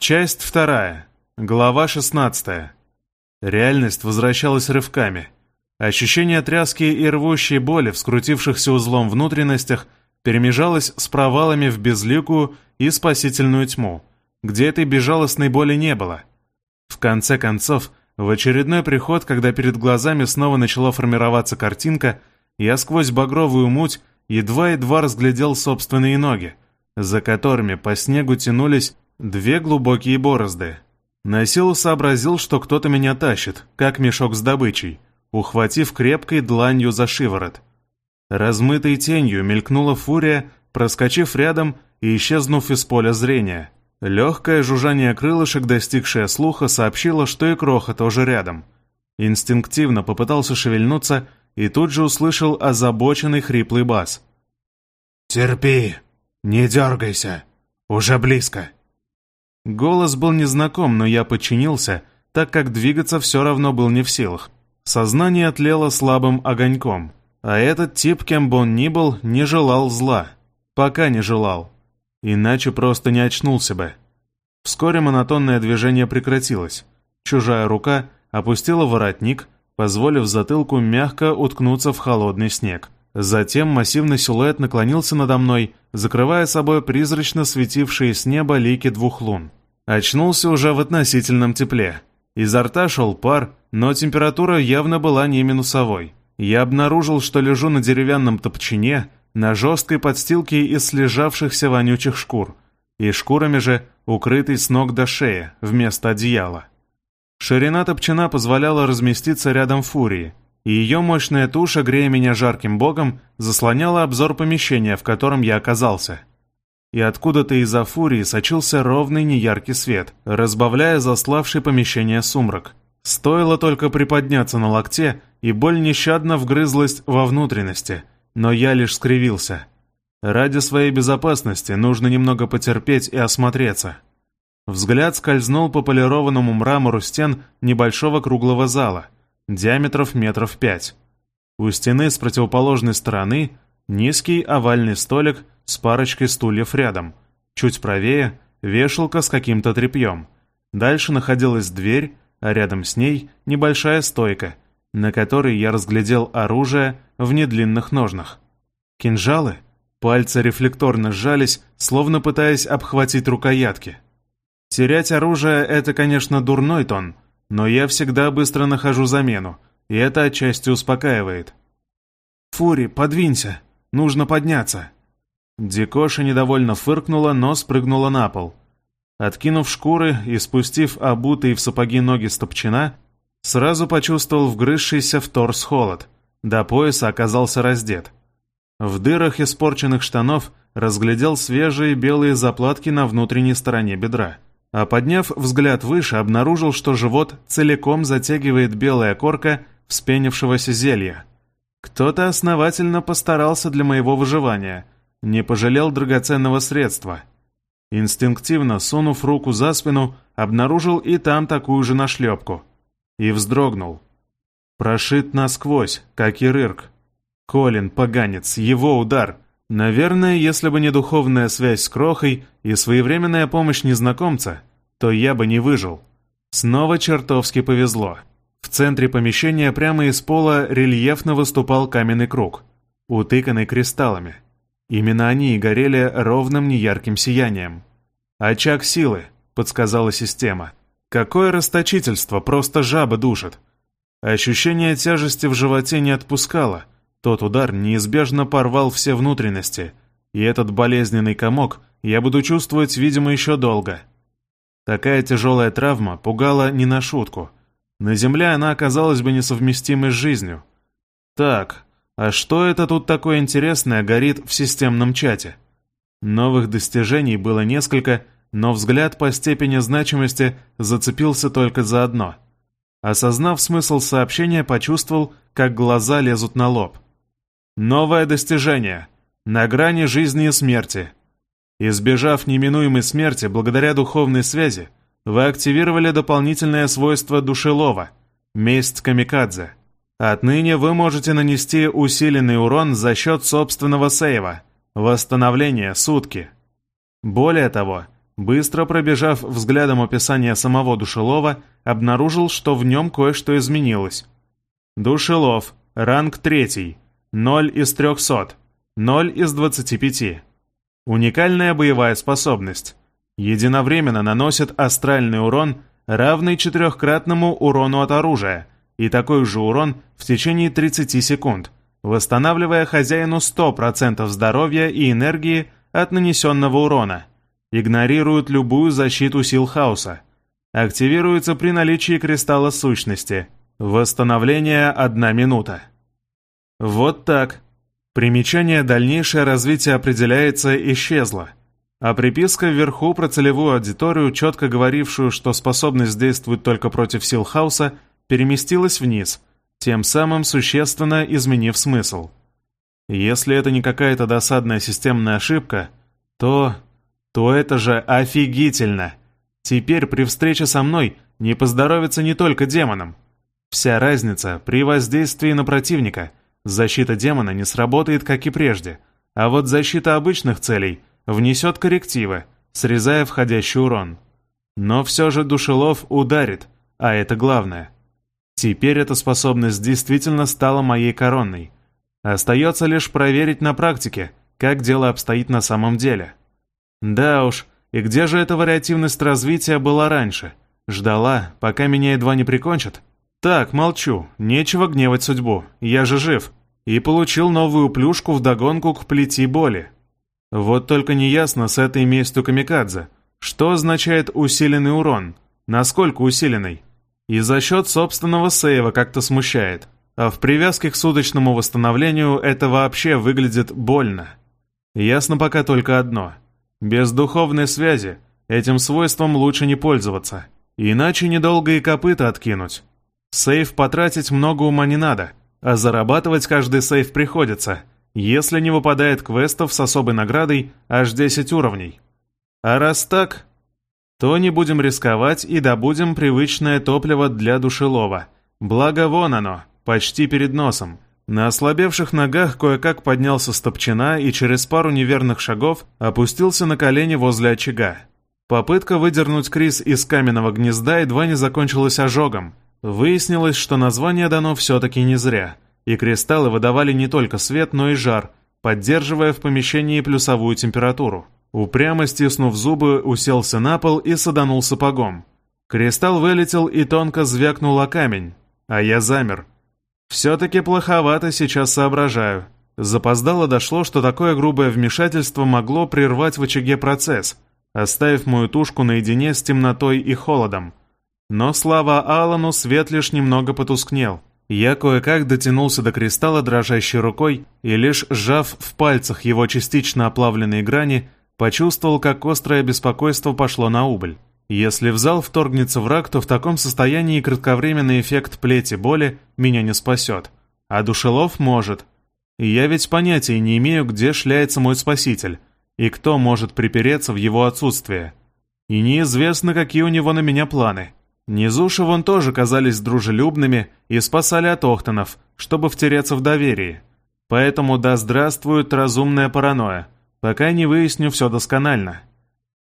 Часть вторая. Глава 16. Реальность возвращалась рывками. Ощущение тряски и рвущей боли в скрутившихся узлом внутренностях перемежалось с провалами в безликую и спасительную тьму, где этой безжалостной боли не было. В конце концов, в очередной приход, когда перед глазами снова начала формироваться картинка, я сквозь багровую муть едва-едва разглядел собственные ноги, за которыми по снегу тянулись две глубокие борозды. На силу сообразил, что кто-то меня тащит, как мешок с добычей, ухватив крепкой дланью за шиворот. Размытой тенью мелькнула фурия, проскочив рядом и исчезнув из поля зрения. Легкое жужжание крылышек, достигшее слуха, сообщило, что и кроха тоже рядом. Инстинктивно попытался шевельнуться и тут же услышал озабоченный хриплый бас. «Терпи, не дергайся, уже близко». Голос был незнаком, но я подчинился, так как двигаться все равно был не в силах. Сознание отлело слабым огоньком, а этот тип, кем бы он ни был, не желал зла. Пока не желал. Иначе просто не очнулся бы. Вскоре монотонное движение прекратилось. Чужая рука опустила воротник, позволив затылку мягко уткнуться в холодный снег. Затем массивный силуэт наклонился надо мной, закрывая собой призрачно светившие с неба лики двух лун. Очнулся уже в относительном тепле. Изо рта шел пар, но температура явно была не минусовой. Я обнаружил, что лежу на деревянном топчине, на жесткой подстилке из слежавшихся вонючих шкур, и шкурами же укрытый с ног до шеи вместо одеяла. Ширина топчина позволяла разместиться рядом фурии, и ее мощная туша, грея меня жарким богом, заслоняла обзор помещения, в котором я оказался. И откуда-то из-за фурии сочился ровный неяркий свет, разбавляя заславший помещение сумрак. Стоило только приподняться на локте, и боль нещадно вгрызлась во внутренности, но я лишь скривился. Ради своей безопасности нужно немного потерпеть и осмотреться. Взгляд скользнул по полированному мрамору стен небольшого круглого зала, диаметров метров пять. У стены с противоположной стороны низкий овальный столик с парочкой стульев рядом. Чуть правее — вешалка с каким-то тряпьем. Дальше находилась дверь, а рядом с ней небольшая стойка, на которой я разглядел оружие в недлинных ножнах. Кинжалы? Пальцы рефлекторно сжались, словно пытаясь обхватить рукоятки. Терять оружие — это, конечно, дурной тон, но я всегда быстро нахожу замену, и это отчасти успокаивает. «Фури, подвинься! Нужно подняться!» Дикоша недовольно фыркнула, но спрыгнула на пол. Откинув шкуры и спустив обутые в сапоги ноги стопчина, сразу почувствовал вгрызшийся в торс холод. До пояса оказался раздет. В дырах испорченных штанов разглядел свежие белые заплатки на внутренней стороне бедра а подняв взгляд выше, обнаружил, что живот целиком затягивает белая корка вспенившегося зелья. Кто-то основательно постарался для моего выживания, не пожалел драгоценного средства. Инстинктивно, сунув руку за спину, обнаружил и там такую же нашлепку. И вздрогнул. Прошит насквозь, как и рырк. Колин, поганец, его удар — Наверное, если бы не духовная связь с Крохой и своевременная помощь незнакомца, то я бы не выжил. Снова чертовски повезло. В центре помещения прямо из пола рельефно выступал каменный круг, утыканный кристаллами. Именно они и горели ровным неярким сиянием. «Очаг силы», — подсказала система. «Какое расточительство, просто жаба душит». Ощущение тяжести в животе не отпускало — тот удар неизбежно порвал все внутренности, и этот болезненный комок я буду чувствовать, видимо, еще долго. Такая тяжелая травма пугала не на шутку. На земле она оказалась бы несовместимой с жизнью. Так, а что это тут такое интересное горит в системном чате? Новых достижений было несколько, но взгляд по степени значимости зацепился только за одно. Осознав смысл сообщения, почувствовал, как глаза лезут на лоб. Новое достижение. На грани жизни и смерти. Избежав неминуемой смерти благодаря духовной связи, вы активировали дополнительное свойство душелова – месть камикадзе. Отныне вы можете нанести усиленный урон за счет собственного сейва – восстановление сутки. Более того, Быстро пробежав взглядом описание самого Душелова, обнаружил, что в нем кое-что изменилось. Душелов, ранг 3, 0 из 300, 0 из 25. Уникальная боевая способность. Единовременно наносит астральный урон, равный четырехкратному урону от оружия, и такой же урон в течение 30 секунд, восстанавливая хозяину 100% здоровья и энергии от нанесенного урона – Игнорирует любую защиту сил хаоса. Активируется при наличии кристалла сущности. Восстановление одна минута. Вот так. Примечание «Дальнейшее развитие определяется» исчезло. А приписка вверху про целевую аудиторию, четко говорившую, что способность действует только против сил хаоса, переместилась вниз, тем самым существенно изменив смысл. Если это не какая-то досадная системная ошибка, то то это же офигительно. Теперь при встрече со мной не поздоровится не только демонам. Вся разница при воздействии на противника. Защита демона не сработает, как и прежде, а вот защита обычных целей внесет коррективы, срезая входящий урон. Но все же душелов ударит, а это главное. Теперь эта способность действительно стала моей коронной. Остается лишь проверить на практике, как дело обстоит на самом деле. Да уж, и где же эта вариативность развития была раньше? Ждала, пока меня едва не прикончат? Так, молчу, нечего гневать судьбу, я же жив. И получил новую плюшку вдогонку к плети боли. Вот только неясно с этой местью камикадзе. Что означает усиленный урон? Насколько усиленный? И за счет собственного сейва как-то смущает. А в привязке к суточному восстановлению это вообще выглядит больно. Ясно пока только одно — без духовной связи этим свойством лучше не пользоваться, иначе недолго и копыта откинуть. Сейф потратить много ума не надо, а зарабатывать каждый сейф приходится, если не выпадает квестов с особой наградой аж 10 уровней. А раз так, то не будем рисковать и добудем привычное топливо для душелова. Благо вон оно, почти перед носом. На ослабевших ногах кое-как поднялся с топчина и через пару неверных шагов опустился на колени возле очага. Попытка выдернуть Крис из каменного гнезда едва не закончилась ожогом. Выяснилось, что название дано все-таки не зря, и кристаллы выдавали не только свет, но и жар, поддерживая в помещении плюсовую температуру. Упрямо стиснув зубы, уселся на пол и саданул сапогом. Кристалл вылетел и тонко звякнул о камень, а я замер — все-таки плоховато сейчас соображаю. Запоздало дошло, что такое грубое вмешательство могло прервать в очаге процесс, оставив мою тушку наедине с темнотой и холодом. Но слава Алану свет лишь немного потускнел. Я кое-как дотянулся до кристалла дрожащей рукой и лишь сжав в пальцах его частично оплавленные грани, почувствовал, как острое беспокойство пошло на убыль. Если в зал вторгнется враг, то в таком состоянии кратковременный эффект плети боли меня не спасет. А душелов может. И я ведь понятия не имею, где шляется мой спаситель, и кто может припереться в его отсутствие. И неизвестно, какие у него на меня планы. Низуши вон тоже казались дружелюбными и спасали от охтонов, чтобы втереться в доверие. Поэтому да здравствует разумная паранойя, пока не выясню все досконально.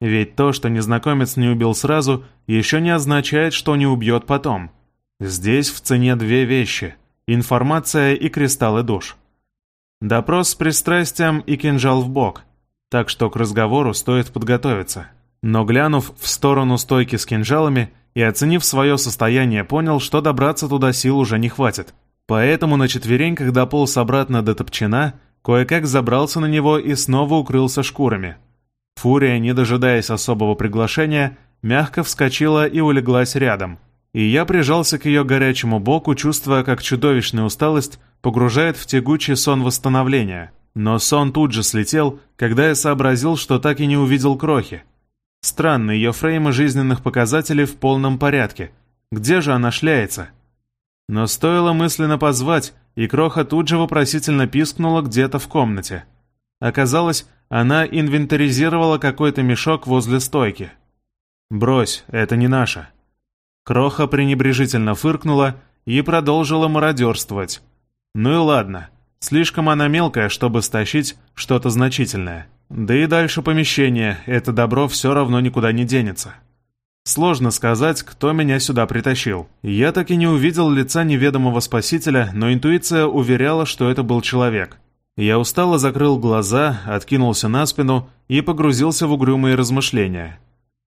Ведь то, что незнакомец не убил сразу, еще не означает, что не убьет потом. Здесь в цене две вещи – информация и кристаллы душ. Допрос с пристрастием и кинжал в бок, так что к разговору стоит подготовиться. Но глянув в сторону стойки с кинжалами и оценив свое состояние, понял, что добраться туда сил уже не хватит. Поэтому на четвереньках дополз обратно до топчина, кое-как забрался на него и снова укрылся шкурами – Фурия, не дожидаясь особого приглашения, мягко вскочила и улеглась рядом, и я прижался к ее горячему боку, чувствуя, как чудовищная усталость погружает в тягучий сон восстановления. Но сон тут же слетел, когда я сообразил, что так и не увидел крохи. Странно, ее фреймы жизненных показателей в полном порядке. Где же она шляется? Но стоило мысленно позвать, и кроха тут же вопросительно пискнула где-то в комнате. Оказалось, она инвентаризировала какой-то мешок возле стойки. «Брось, это не наше». Кроха пренебрежительно фыркнула и продолжила мародерствовать. «Ну и ладно, слишком она мелкая, чтобы стащить что-то значительное». Да и дальше помещение, это добро все равно никуда не денется. Сложно сказать, кто меня сюда притащил. Я так и не увидел лица неведомого спасителя, но интуиция уверяла, что это был человек. Я устало закрыл глаза, откинулся на спину и погрузился в угрюмые размышления.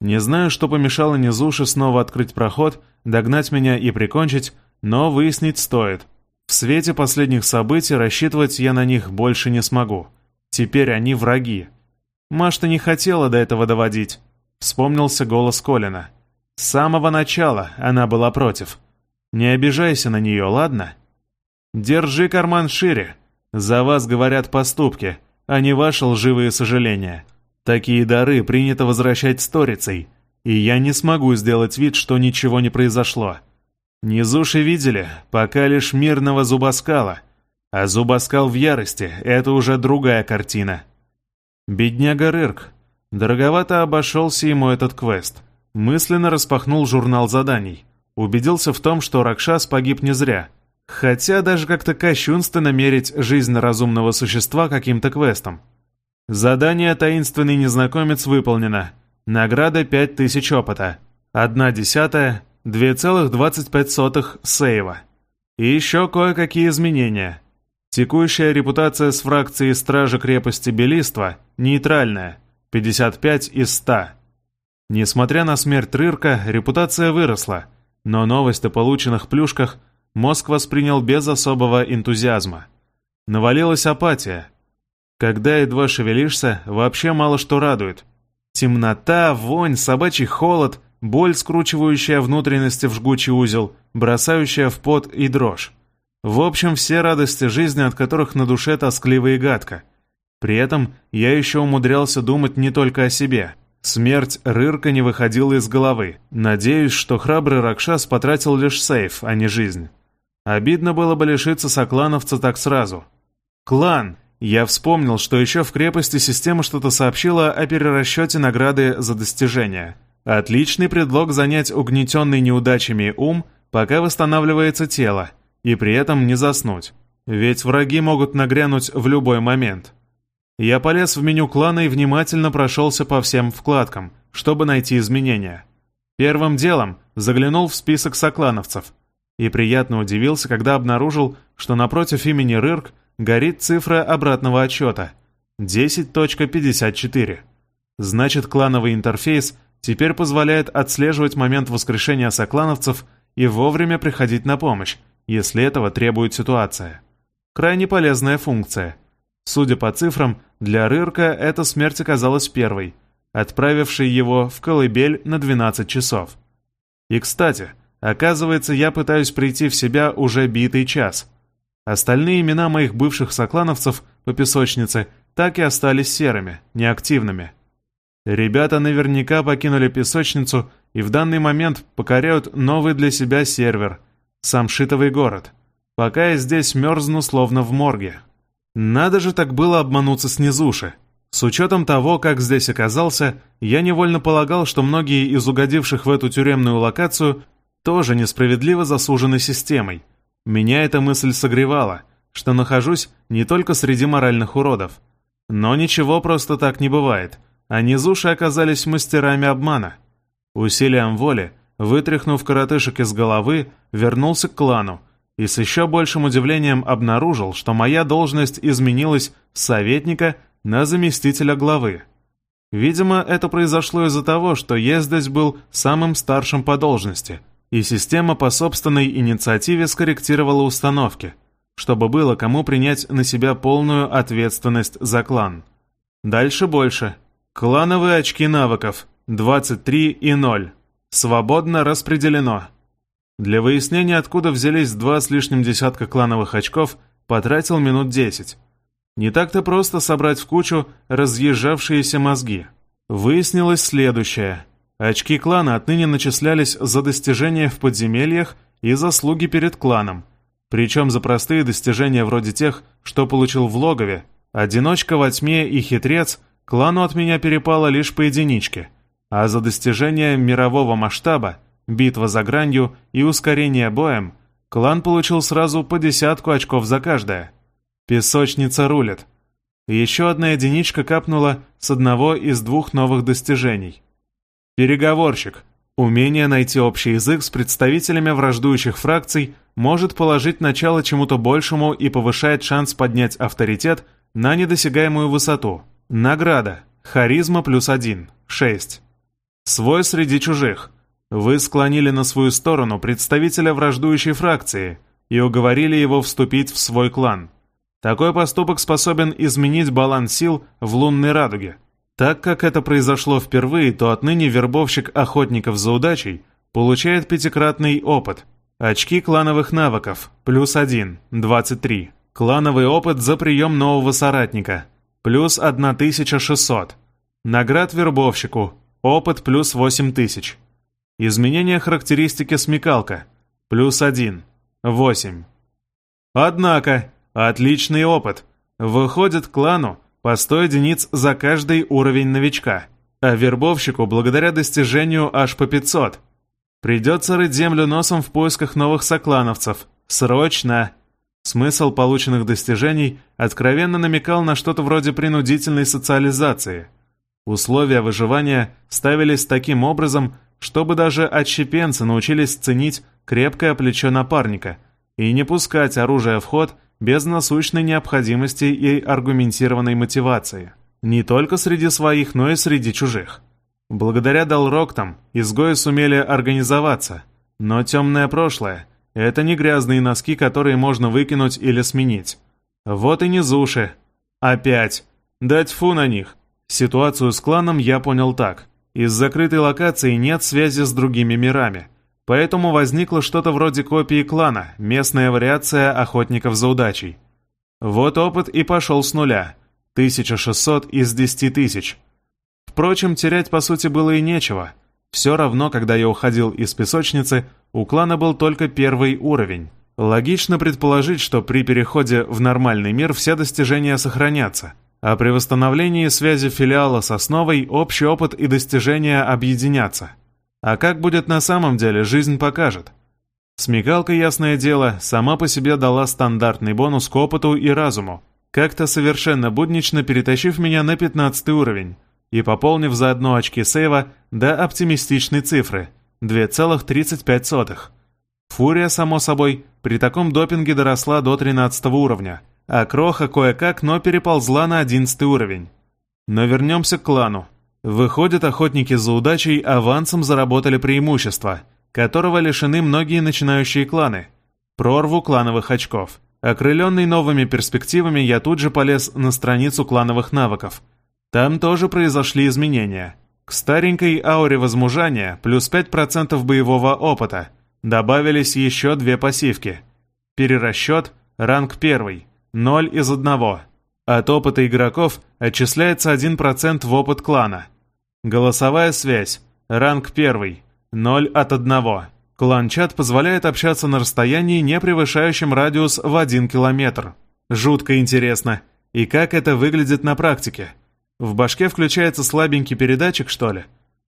Не знаю, что помешало Низуши снова открыть проход, догнать меня и прикончить, но выяснить стоит. В свете последних событий рассчитывать я на них больше не смогу. Теперь они враги. Машта не хотела до этого доводить. Вспомнился голос Колина. С самого начала она была против. Не обижайся на нее, ладно? Держи карман шире. За вас говорят поступки, а не ваши лживые сожаления. Такие дары принято возвращать сторицей, и я не смогу сделать вид, что ничего не произошло. Низуши видели, пока лишь мирного зубоскала, а зубоскал в ярости — это уже другая картина. Бедняга Рырк, Дороговато обошелся ему этот квест. Мысленно распахнул журнал заданий. Убедился в том, что Ракшас погиб не зря. Хотя даже как-то кощунственно мерить жизнь разумного существа каким-то квестом. Задание «Таинственный незнакомец» выполнено. Награда 5000 опыта. Одна десятая, 2,25 сейва. И еще кое-какие изменения. Текущая репутация с фракцией Стражи крепости Белиства нейтральная – 55 из 100. Несмотря на смерть Рырка, репутация выросла, но новость о полученных плюшках мозг воспринял без особого энтузиазма. Навалилась апатия. Когда едва шевелишься, вообще мало что радует. Темнота, вонь, собачий холод, боль, скручивающая внутренности в жгучий узел, бросающая в пот и дрожь. В общем, все радости жизни, от которых на душе тоскливо и гадко. При этом я еще умудрялся думать не только о себе. Смерть Рырка не выходила из головы. Надеюсь, что храбрый Ракшас потратил лишь сейф, а не жизнь. Обидно было бы лишиться соклановца так сразу. Клан! Я вспомнил, что еще в крепости система что-то сообщила о перерасчете награды за достижения. Отличный предлог занять угнетенный неудачами ум, пока восстанавливается тело, и при этом не заснуть. Ведь враги могут нагрянуть в любой момент. Я полез в меню клана и внимательно прошелся по всем вкладкам, чтобы найти изменения. Первым делом заглянул в список соклановцев и приятно удивился, когда обнаружил, что напротив имени Рырк горит цифра обратного отчета — 10.54. Значит, клановый интерфейс теперь позволяет отслеживать момент воскрешения соклановцев и вовремя приходить на помощь, если этого требует ситуация. Крайне полезная функция — Судя по цифрам, для Рырка эта смерть оказалась первой, отправившей его в колыбель на 12 часов. И, кстати, оказывается, я пытаюсь прийти в себя уже битый час. Остальные имена моих бывших соклановцев по песочнице так и остались серыми, неактивными. Ребята наверняка покинули песочницу и в данный момент покоряют новый для себя сервер — Самшитовый город. Пока я здесь мерзну словно в морге. Надо же так было обмануться снизуши. С учетом того, как здесь оказался, я невольно полагал, что многие из угодивших в эту тюремную локацию тоже несправедливо засужены системой. Меня эта мысль согревала, что нахожусь не только среди моральных уродов. Но ничего просто так не бывает, а низуши оказались мастерами обмана. Усилием воли, вытряхнув коротышек из головы, вернулся к клану, и с еще большим удивлением обнаружил, что моя должность изменилась с советника на заместителя главы. Видимо, это произошло из-за того, что я здесь был самым старшим по должности, и система по собственной инициативе скорректировала установки, чтобы было кому принять на себя полную ответственность за клан. Дальше больше. Клановые очки навыков 23 и 0. Свободно распределено. Для выяснения, откуда взялись два с лишним десятка клановых очков, потратил минут десять. Не так-то просто собрать в кучу разъезжавшиеся мозги. Выяснилось следующее. Очки клана отныне начислялись за достижения в подземельях и заслуги перед кланом. Причем за простые достижения вроде тех, что получил в логове, одиночка во тьме и хитрец клану от меня перепало лишь по единичке, а за достижения мирового масштаба битва за гранью и ускорение боем, клан получил сразу по десятку очков за каждое. Песочница рулит. Еще одна единичка капнула с одного из двух новых достижений. Переговорщик. Умение найти общий язык с представителями враждующих фракций может положить начало чему-то большему и повышает шанс поднять авторитет на недосягаемую высоту. Награда. Харизма плюс один. Шесть. Свой среди чужих. Вы склонили на свою сторону представителя враждующей фракции и уговорили его вступить в свой клан. Такой поступок способен изменить баланс сил в лунной радуге. Так как это произошло впервые, то отныне вербовщик охотников за удачей получает пятикратный опыт. Очки клановых навыков – плюс 1, 23. Клановый опыт за прием нового соратника – плюс 1600. Наград вербовщику – опыт плюс 8000. Изменение характеристики смекалка – плюс 1, 8. Однако, отличный опыт. Выходит клану по 100 единиц за каждый уровень новичка, а вербовщику благодаря достижению аж по 500. Придется рыть землю носом в поисках новых соклановцев. Срочно! Смысл полученных достижений откровенно намекал на что-то вроде принудительной социализации. Условия выживания ставились таким образом, чтобы даже отщепенцы научились ценить крепкое плечо напарника и не пускать оружие в ход – без насущной необходимости и аргументированной мотивации. Не только среди своих, но и среди чужих. Благодаря Далроктам изгои сумели организоваться, но темное прошлое — это не грязные носки, которые можно выкинуть или сменить. Вот и не Зуши. Опять. Дать фу на них. Ситуацию с кланом я понял так. Из закрытой локации нет связи с другими мирами — Поэтому возникло что-то вроде копии клана, местная вариация охотников за удачей. Вот опыт и пошел с нуля. 1600 из 10 тысяч. Впрочем, терять по сути было и нечего. Все равно, когда я уходил из песочницы, у клана был только первый уровень. Логично предположить, что при переходе в нормальный мир все достижения сохранятся, а при восстановлении связи филиала с основой общий опыт и достижения объединятся. А как будет на самом деле, жизнь покажет. Смекалка, ясное дело, сама по себе дала стандартный бонус к опыту и разуму, как-то совершенно буднично перетащив меня на 15 уровень и пополнив заодно очки сейва до оптимистичной цифры – 2,35. Фурия, само собой, при таком допинге доросла до 13 уровня, а Кроха кое-как, но переползла на 11 уровень. Но вернемся к клану. Выходят, охотники за удачей авансом заработали преимущество, которого лишены многие начинающие кланы. Прорву клановых очков. Окрыленный новыми перспективами, я тут же полез на страницу клановых навыков. Там тоже произошли изменения. К старенькой ауре возмужания плюс 5% боевого опыта. Добавились еще две пассивки. Перерасчет, ранг 1, 0 из 1. От опыта игроков отчисляется 1% в опыт клана. Голосовая связь. Ранг 1. 0 от 1. Клан-чат позволяет общаться на расстоянии, не превышающем радиус в 1 километр. Жутко интересно. И как это выглядит на практике? В башке включается слабенький передатчик, что ли?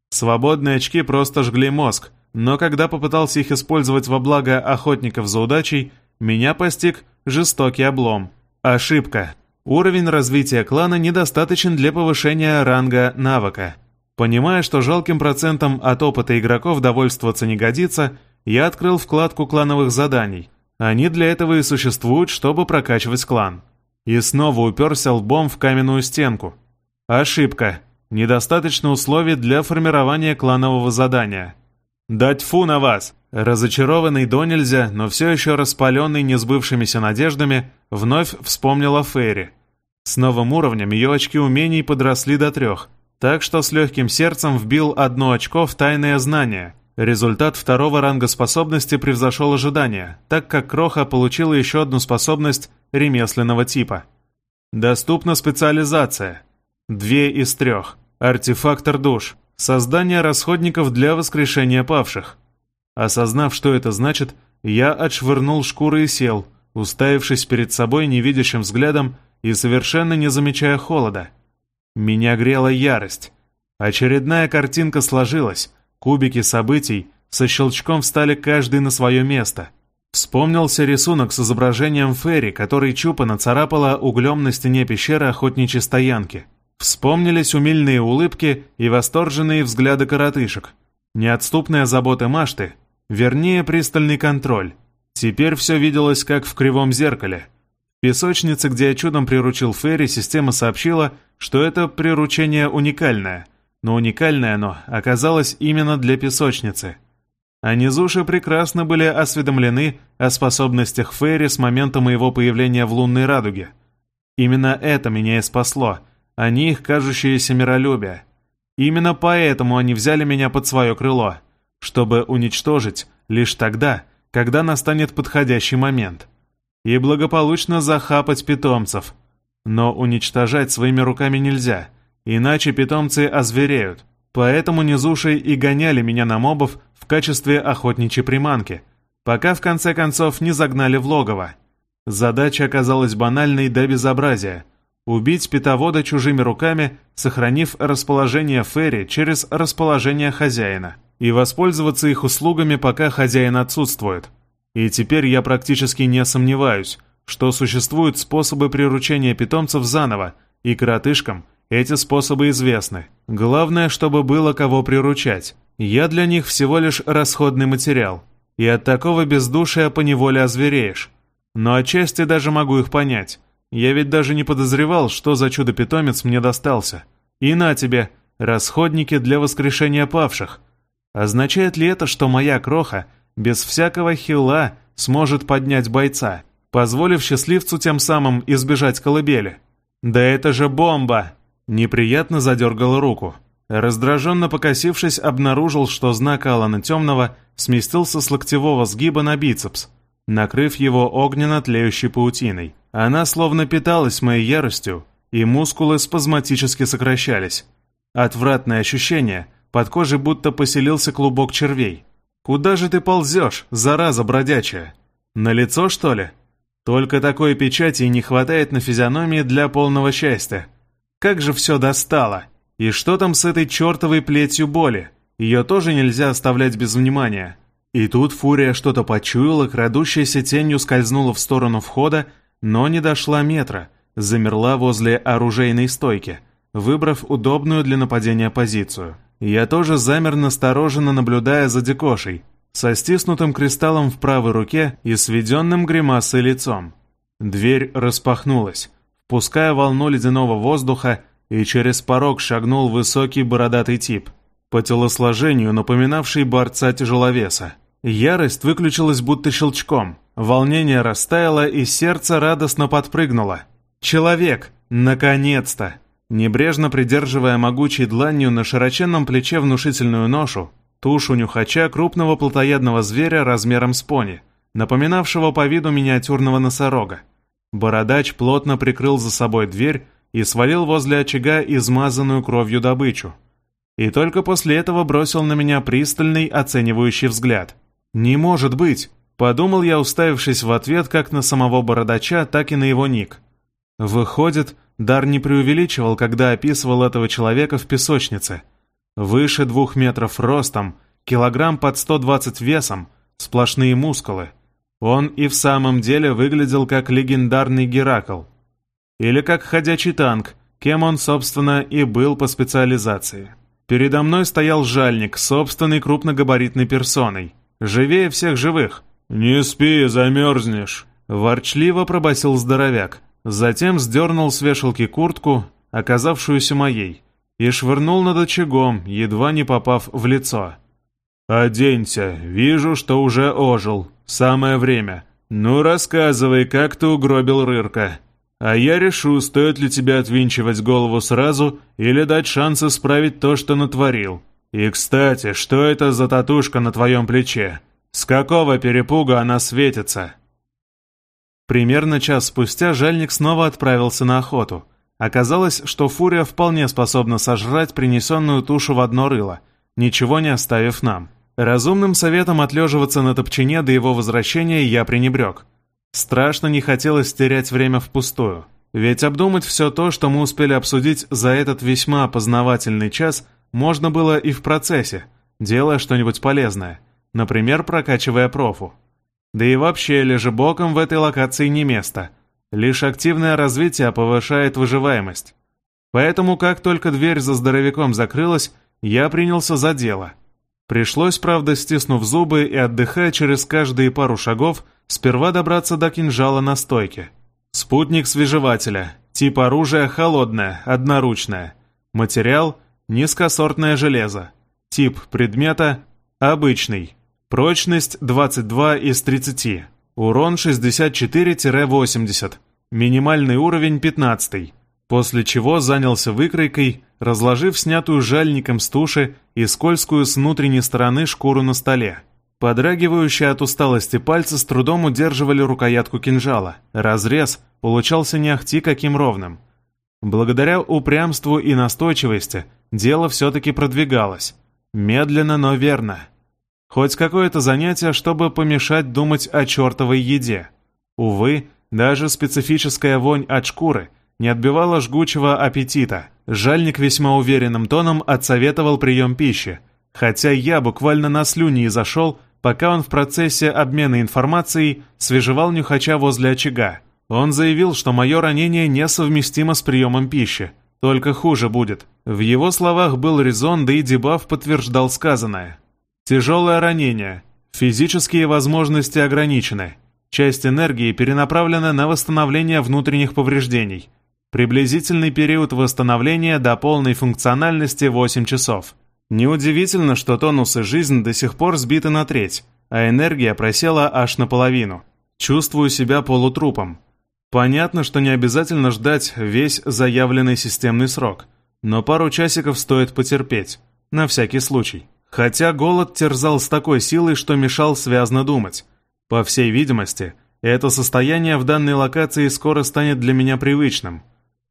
Свободные очки просто жгли мозг, но когда попытался их использовать во благо охотников за удачей, меня постиг жестокий облом. Ошибка. Уровень развития клана недостаточен для повышения ранга навыка. Понимая, что жалким процентом от опыта игроков довольствоваться не годится, я открыл вкладку клановых заданий. Они для этого и существуют, чтобы прокачивать клан. И снова уперся лбом в каменную стенку. Ошибка. Недостаточно условий для формирования кланового задания. «Дать фу на вас!» Разочарованный до нельзя, но все еще распаленный несбывшимися надеждами, вновь вспомнил о Фейре. С новым уровнем ее очки умений подросли до трех, так что с легким сердцем вбил одно очко в тайное знание. Результат второго ранга способности превзошел ожидания, так как Кроха получила еще одну способность ремесленного типа. Доступна специализация. Две из трех. Артефактор душ. Создание расходников для воскрешения павших. Осознав, что это значит, я отшвырнул шкуры и сел, уставившись перед собой невидящим взглядом и совершенно не замечая холода. Меня грела ярость. Очередная картинка сложилась, кубики событий со щелчком встали каждый на свое место. Вспомнился рисунок с изображением Ферри, который Чупа нацарапала углем на стене пещеры охотничьей стоянки. Вспомнились умильные улыбки и восторженные взгляды коротышек. Неотступная забота Машты, вернее, пристальный контроль. Теперь все виделось как в кривом зеркале. В песочнице, где я чудом приручил Ферри, система сообщила, что это приручение уникальное, но уникальное оно оказалось именно для песочницы. А низуши прекрасно были осведомлены о способностях Ферри с момента моего появления в лунной радуге. Именно это меня и спасло — они их кажущееся миролюбие. Именно поэтому они взяли меня под свое крыло, чтобы уничтожить лишь тогда, когда настанет подходящий момент. И благополучно захапать питомцев. Но уничтожать своими руками нельзя, иначе питомцы озвереют. Поэтому низуши и гоняли меня на мобов в качестве охотничьей приманки, пока в конце концов не загнали в логово. Задача оказалась банальной до безобразия — Убить питовода чужими руками, сохранив расположение Ферри через расположение хозяина. И воспользоваться их услугами, пока хозяин отсутствует. И теперь я практически не сомневаюсь, что существуют способы приручения питомцев заново, и коротышкам эти способы известны. Главное, чтобы было кого приручать. Я для них всего лишь расходный материал. И от такого бездушия поневоле озвереешь. Но отчасти даже могу их понять. Я ведь даже не подозревал, что за чудо-питомец мне достался. И на тебе, расходники для воскрешения павших. Означает ли это, что моя кроха без всякого хила сможет поднять бойца, позволив счастливцу тем самым избежать колыбели? Да это же бомба! Неприятно задергал руку. Раздраженно покосившись, обнаружил, что знак Алана Темного сместился с локтевого сгиба на бицепс, накрыв его огненно-тлеющей паутиной. Она словно питалась моей яростью, и мускулы спазматически сокращались. Отвратное ощущение, под кожей будто поселился клубок червей. «Куда же ты ползешь, зараза бродячая? На лицо, что ли? Только такой печати не хватает на физиономии для полного счастья. Как же все достало! И что там с этой чертовой плетью боли? Ее тоже нельзя оставлять без внимания». И тут Фурия что-то почуяла, крадущейся тенью скользнула в сторону входа но не дошла метра, замерла возле оружейной стойки, выбрав удобную для нападения позицию. Я тоже замер настороженно, наблюдая за Дикошей, со стиснутым кристаллом в правой руке и сведенным гримасой лицом. Дверь распахнулась, впуская волну ледяного воздуха, и через порог шагнул высокий бородатый тип, по телосложению напоминавший борца-тяжеловеса. Ярость выключилась будто щелчком, волнение растаяло, и сердце радостно подпрыгнуло. «Человек! Наконец-то!» Небрежно придерживая могучей дланью на широченном плече внушительную ношу, тушу нюхача крупного плотоядного зверя размером с пони, напоминавшего по виду миниатюрного носорога. Бородач плотно прикрыл за собой дверь и свалил возле очага измазанную кровью добычу. И только после этого бросил на меня пристальный оценивающий взгляд. «Не может быть!» — подумал я, уставившись в ответ как на самого бородача, так и на его ник. Выходит, Дар не преувеличивал, когда описывал этого человека в песочнице. Выше двух метров ростом, килограмм под 120 весом, сплошные мускулы. Он и в самом деле выглядел как легендарный Геракл. Или как ходячий танк, кем он, собственно, и был по специализации. Передо мной стоял жальник, собственной крупногабаритной персоной — Живее всех живых. «Не спи, замерзнешь!» Ворчливо пробасил здоровяк. Затем сдернул с вешалки куртку, оказавшуюся моей, и швырнул над очагом, едва не попав в лицо. «Оденься, вижу, что уже ожил. Самое время. Ну, рассказывай, как ты угробил Рырка. А я решу, стоит ли тебе отвинчивать голову сразу или дать шанс исправить то, что натворил». «И, кстати, что это за татушка на твоем плече? С какого перепуга она светится?» Примерно час спустя жальник снова отправился на охоту. Оказалось, что фурия вполне способна сожрать принесенную тушу в одно рыло, ничего не оставив нам. Разумным советом отлеживаться на топчине до его возвращения я пренебрег. Страшно не хотелось терять время впустую. Ведь обдумать все то, что мы успели обсудить за этот весьма познавательный час – можно было и в процессе, делая что-нибудь полезное, например, прокачивая профу. Да и вообще лежебоком в этой локации не место. Лишь активное развитие повышает выживаемость. Поэтому, как только дверь за здоровяком закрылась, я принялся за дело. Пришлось, правда, стиснув зубы и отдыхая через каждые пару шагов, сперва добраться до кинжала на стойке. Спутник свежевателя. Тип оружия холодное, одноручное. Материал – низкосортное железо. Тип предмета – обычный. Прочность 22 из 30. Урон 64-80. Минимальный уровень 15. После чего занялся выкройкой, разложив снятую жальником с туши и скользкую с внутренней стороны шкуру на столе. Подрагивающие от усталости пальцы с трудом удерживали рукоятку кинжала. Разрез получался не ахти каким ровным. Благодаря упрямству и настойчивости дело все-таки продвигалось. Медленно, но верно. Хоть какое-то занятие, чтобы помешать думать о чертовой еде. Увы, даже специфическая вонь от шкуры не отбивала жгучего аппетита. Жальник весьма уверенным тоном отсоветовал прием пищи, хотя я буквально на слюни зашел, пока он в процессе обмена информацией свежевал нюхача возле очага. Он заявил, что мое ранение несовместимо с приемом пищи, только хуже будет. В его словах был резон, да и дебаф подтверждал сказанное. Тяжелое ранение. Физические возможности ограничены. Часть энергии перенаправлена на восстановление внутренних повреждений. Приблизительный период восстановления до полной функциональности 8 часов. Неудивительно, что тонус и жизнь до сих пор сбиты на треть, а энергия просела аж наполовину. Чувствую себя полутрупом. Понятно, что не обязательно ждать весь заявленный системный срок, но пару часиков стоит потерпеть, на всякий случай. Хотя голод терзал с такой силой, что мешал связно думать. По всей видимости, это состояние в данной локации скоро станет для меня привычным.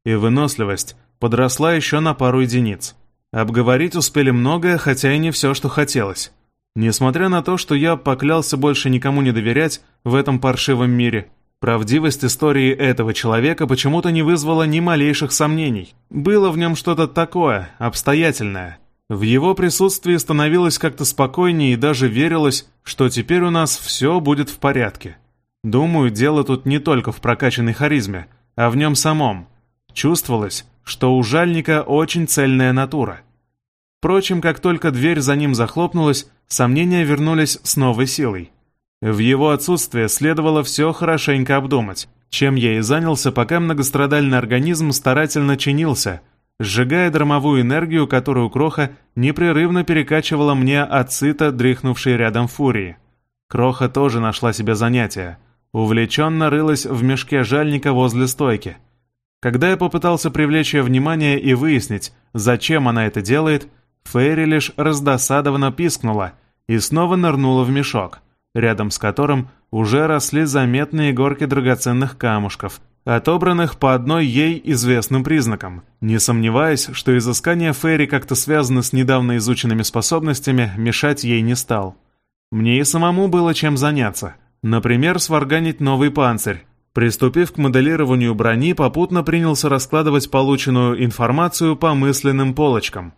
И выносливость подросла еще на пару единиц. Обговорить успели многое, хотя и не все, что хотелось. Несмотря на то, что я поклялся больше никому не доверять в этом паршивом мире, правдивость истории этого человека почему-то не вызвала ни малейших сомнений. Было в нем что-то такое, обстоятельное, в его присутствии становилось как-то спокойнее и даже верилось, что теперь у нас все будет в порядке. Думаю, дело тут не только в прокачанной харизме, а в нем самом. Чувствовалось, что у жальника очень цельная натура. Впрочем, как только дверь за ним захлопнулась, сомнения вернулись с новой силой. В его отсутствие следовало все хорошенько обдумать, чем я и занялся, пока многострадальный организм старательно чинился – сжигая драмовую энергию, которую Кроха непрерывно перекачивала мне от сыта, дрыхнувшей рядом фурии. Кроха тоже нашла себе занятие. Увлеченно рылась в мешке жальника возле стойки. Когда я попытался привлечь ее внимание и выяснить, зачем она это делает, Фейри лишь раздосадованно пискнула и снова нырнула в мешок, рядом с которым уже росли заметные горки драгоценных камушков, отобранных по одной ей известным признакам, не сомневаясь, что изыскание Ферри как-то связано с недавно изученными способностями, мешать ей не стал. Мне и самому было чем заняться. Например, сварганить новый панцирь. Приступив к моделированию брони, попутно принялся раскладывать полученную информацию по мысленным полочкам.